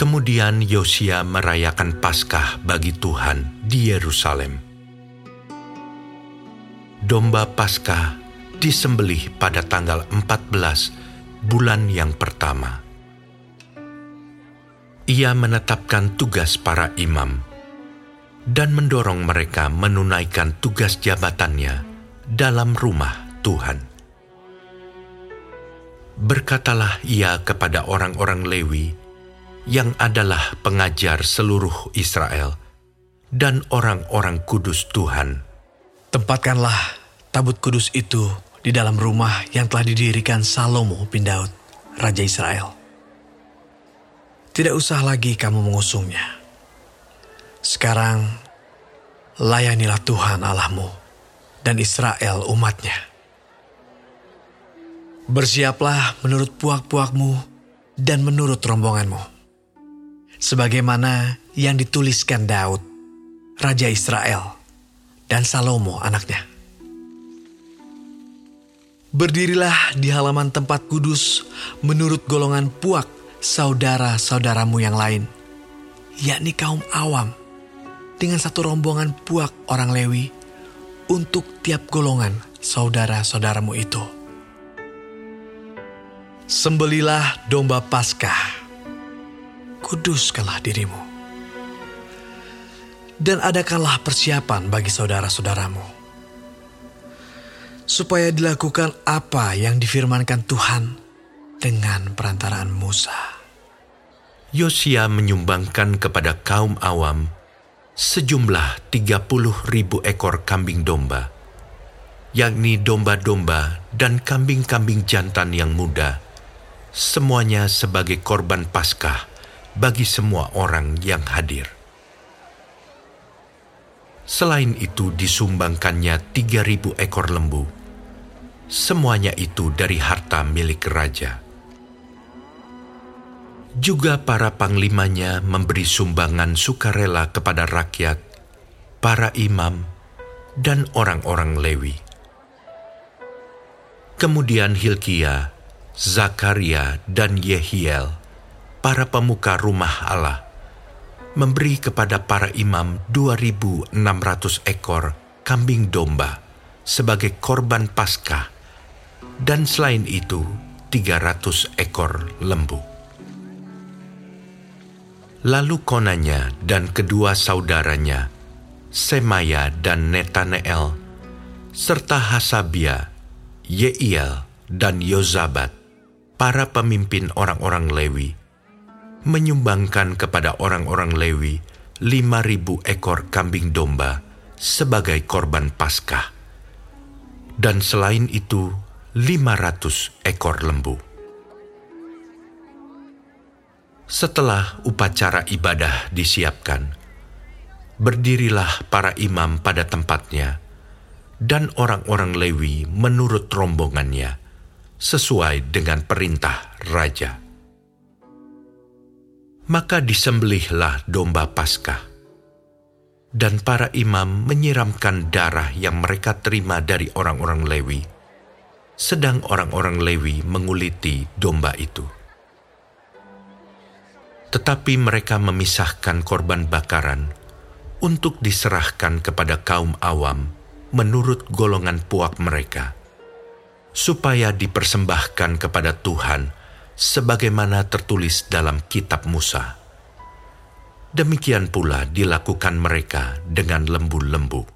Kemudian Yosia merayakan Paskah bagi Tuhan di Yerusalem. Domba Paskah disembelih pada tanggal 14 bulan yang pertama. Ia menetapkan tugas para imam dan mendorong mereka menunaikan tugas jabatannya dalam rumah Tuhan. Berkatalah ia kepada orang-orang Lewi yang adalah pengajar seluruh Israel dan orang-orang kudus Tuhan. Tempatkanlah tabut kudus itu di dalam rumah yang telah didirikan Salomo bin Daud, Raja Israel. Tidak usah lagi kamu mengusungnya. Sekarang, layanilah Tuhan Allahmu dan Israel umatnya. Bersiaplah menurut puak-puakmu dan menurut rombonganmu. Sebagaimana yang dituliskan Daud, Raja Israel, dan Salomo anaknya. Berdirilah di halaman tempat kudus menurut golongan puak saudara-saudaramu yang lain, yakni kaum awam, dengan satu rombongan puak orang Lewi untuk tiap golongan saudara-saudaramu itu Sembelilah domba Paskah. Kuduskanlah dirimu. Dan adakanlah persiapan bagi saudara-saudaramu. Supaya dilakukan apa yang difirmankan Tuhan dengan perantaraan Musa. Yosia menyumbangkan kepada kaum awam sejumlah 30 ribu ekor kambing domba, yakni domba-domba dan kambing-kambing jantan yang muda, semuanya sebagai korban Paskah bagi semua orang yang hadir. Selain itu disumbangkannya 3000 ekor lembu. Semuanya itu dari harta milik raja. Juga para panglimanya memberi sumbangan sukarela kepada rakyat, para imam, dan orang-orang Lewi. Kemudian Hilkiah, Zakaria dan Yehiel, para pemuka rumah Allah, memberi kepada para imam 2.600 ekor kambing domba sebagai korban Paskah, dan selain itu 300 ekor lembu. Lalu konanya dan kedua saudaranya, Semaya dan Netaneel, serta Hasabia, Yeiel, dan Yozabat, para pemimpin orang-orang Lewi menyumbangkan kepada orang-orang Lewi lima ribu ekor kambing domba sebagai korban Paskah. Dan selain itu, lima ratus ekor lembu. Setelah upacara ibadah disiapkan, berdirilah para imam pada tempatnya, dan orang-orang Lewi menurut rombongannya sesuai dengan perintah raja. Maka disembelihlah domba Paskah, dan para imam menyiramkan darah yang mereka terima dari orang-orang Lewi, sedang orang-orang Lewi menguliti domba itu. Tetapi mereka memisahkan korban bakaran untuk diserahkan kepada kaum awam menurut golongan puak mereka supaya dipersembahkan kepada Tuhan sebagaimana tertulis dalam kitab Musa. Demikian pula dilakukan mereka dengan lembu-lembu.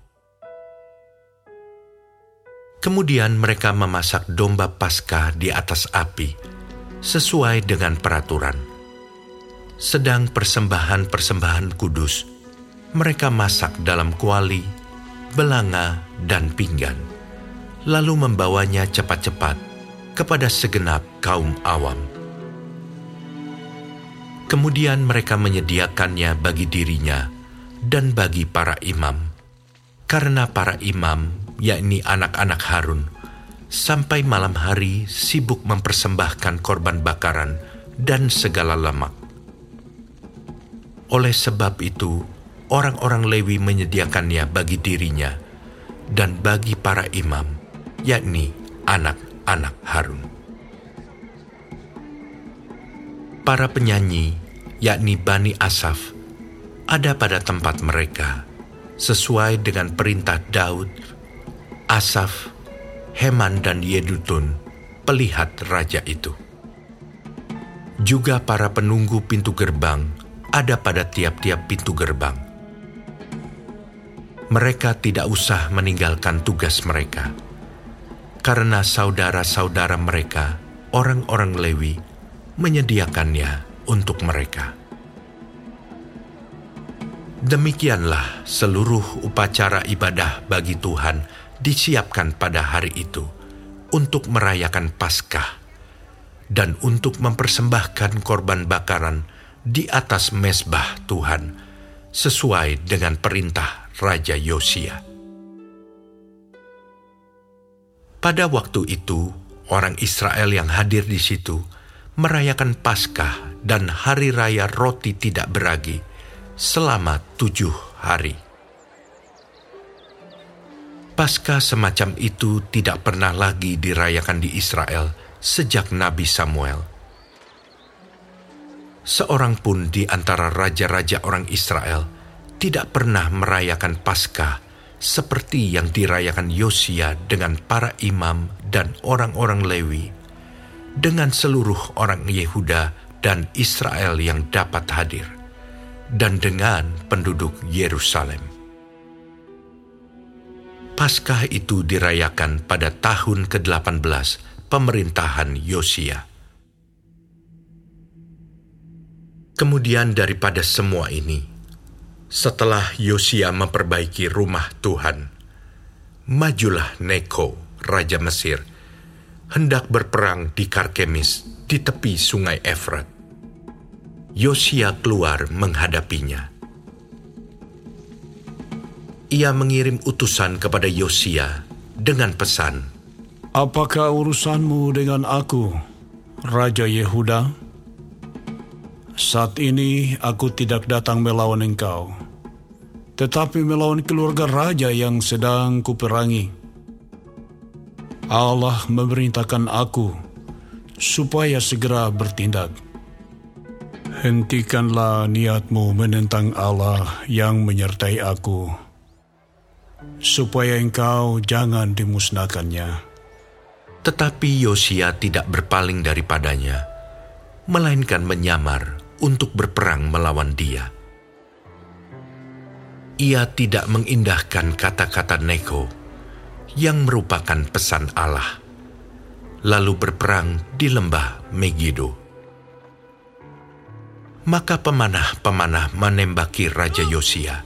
Kemudian mereka memasak domba Paskah di atas api sesuai dengan peraturan. Sedang persembahan-persembahan kudus mereka masak dalam kuali, belanga, dan pinggan lalu membawanya cepat-cepat kepada segenap kaum awam. Kemudian mereka menyediakannya bagi dirinya dan bagi para imam, karena para imam, yakni anak-anak Harun, sampai malam hari sibuk mempersembahkan korban bakaran dan segala lemak. Oleh sebab itu, orang-orang Lewi menyediakannya bagi dirinya dan bagi para imam yakni anak-anak Harun. Para penyanyi yakni Bani Asaf, ada pada tempat mereka, sesuai dengan perintah Daud, Asaf, Heman dan Yedutun, pelihat raja itu. Juga para penunggu pintu gerbang ada pada tiap-tiap pintu gerbang. Mereka tidak usah meninggalkan tugas mereka, karena saudara-saudara mereka, orang-orang Lewi, menyediakannya untuk mereka. Demikianlah seluruh upacara ibadah bagi Tuhan disiapkan pada hari itu untuk merayakan Paskah dan untuk mempersembahkan korban bakaran di atas mesbah Tuhan sesuai dengan perintah Raja Yosia. Pada waktu itu, orang Israel yang hadir di situ merayakan Paskah dan Hari Raya Roti Tidak Beragi selama tujuh hari. Paskah semacam itu tidak pernah lagi dirayakan di Israel sejak Nabi Samuel. Seorang pun di antara raja-raja orang Israel tidak pernah merayakan Paskah seperti yang dirayakan Yosia dengan para imam dan orang-orang Lewi dengan seluruh orang Yehuda dan Israel yang dapat hadir, dan dengan penduduk Yerusalem. Paskah itu dirayakan pada tahun ke-18 pemerintahan Yosia. Kemudian daripada semua ini, setelah Yosia memperbaiki rumah Tuhan, majulah Neko, Raja Mesir, hendak berperang di Karkemis di tepi sungai Efrat. Yosia keluar menghadapinya. Ia mengirim utusan kepada Yosia dengan pesan, Apakah urusanmu dengan aku, Raja Yehuda? Saat ini aku tidak datang melawan engkau, tetapi melawan keluarga raja yang sedang kuperangi Allah memerintahkan aku supaya segera bertindak. Hentikanlah niatmu menentang Allah yang menyertai aku, supaya engkau jangan dimusnahkannya. Tetapi Yosia tidak berpaling daripadanya, melainkan menyamar untuk berperang melawan dia. Ia tidak mengindahkan kata-kata Neko, yang merupakan pesan Allah, lalu berperang di lembah Megiddo. Maka pemanah-pemanah menembaki Raja Yosia,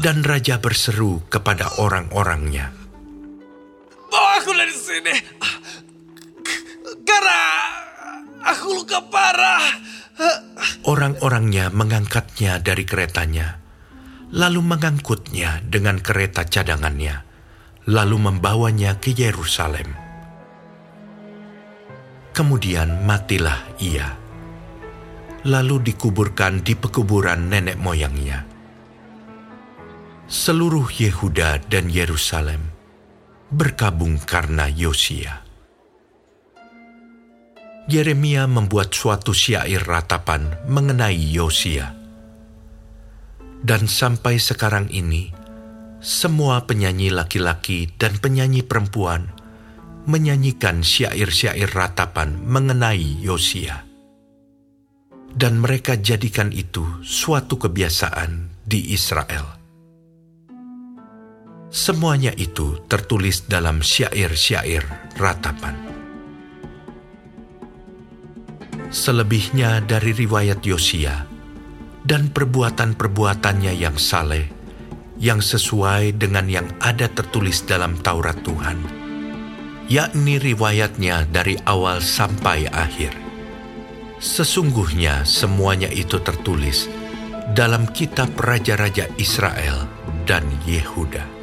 dan Raja berseru kepada orang-orangnya, Bawa aku dari sini, karena aku luka parah. Orang-orangnya mengangkatnya dari keretanya, lalu mengangkutnya dengan kereta cadangannya lalu membawanya ke Yerusalem. Kemudian matilah ia, lalu dikuburkan di pekuburan nenek moyangnya. Seluruh Yehuda dan Yerusalem berkabung karena Yosia. Yeremia membuat suatu syair ratapan mengenai Yosia. Dan sampai sekarang ini, semua penyanyi laki-laki dan penyanyi perempuan menyanyikan syair-syair ratapan mengenai Yosia. Dan mereka jadikan itu suatu kebiasaan di Israel. Semuanya itu tertulis dalam syair-syair ratapan. Selebihnya dari riwayat Yosia dan perbuatan-perbuatannya yang saleh yang sesuai dengan yang ada tertulis dalam Taurat Tuhan, yakni riwayatnya dari awal sampai akhir. Sesungguhnya semuanya itu tertulis dalam kitab Raja-Raja Israel dan Yehuda.